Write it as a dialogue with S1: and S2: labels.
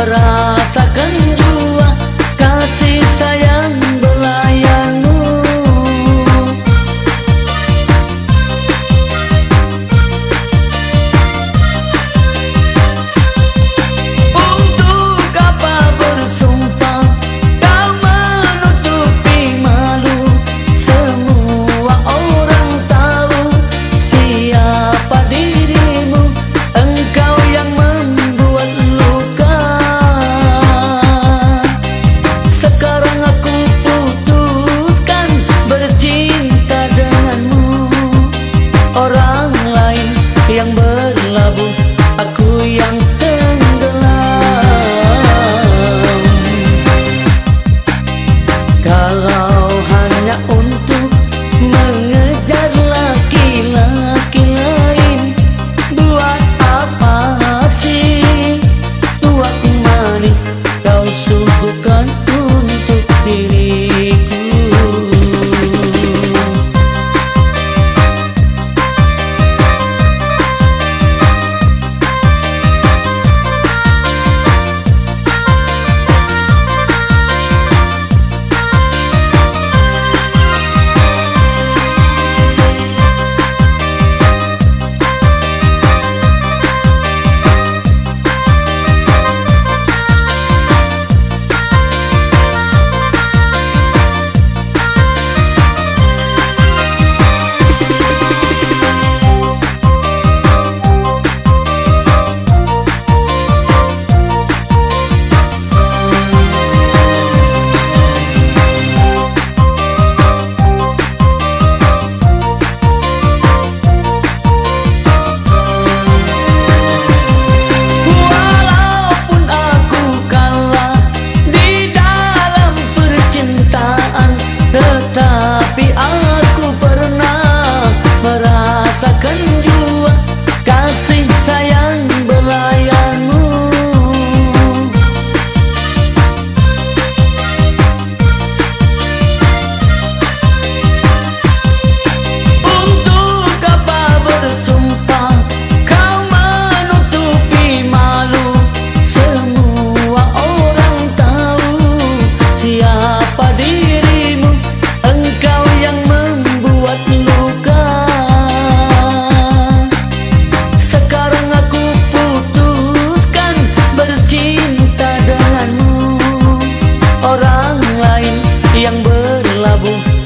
S1: Marah Kalau yang berlabuh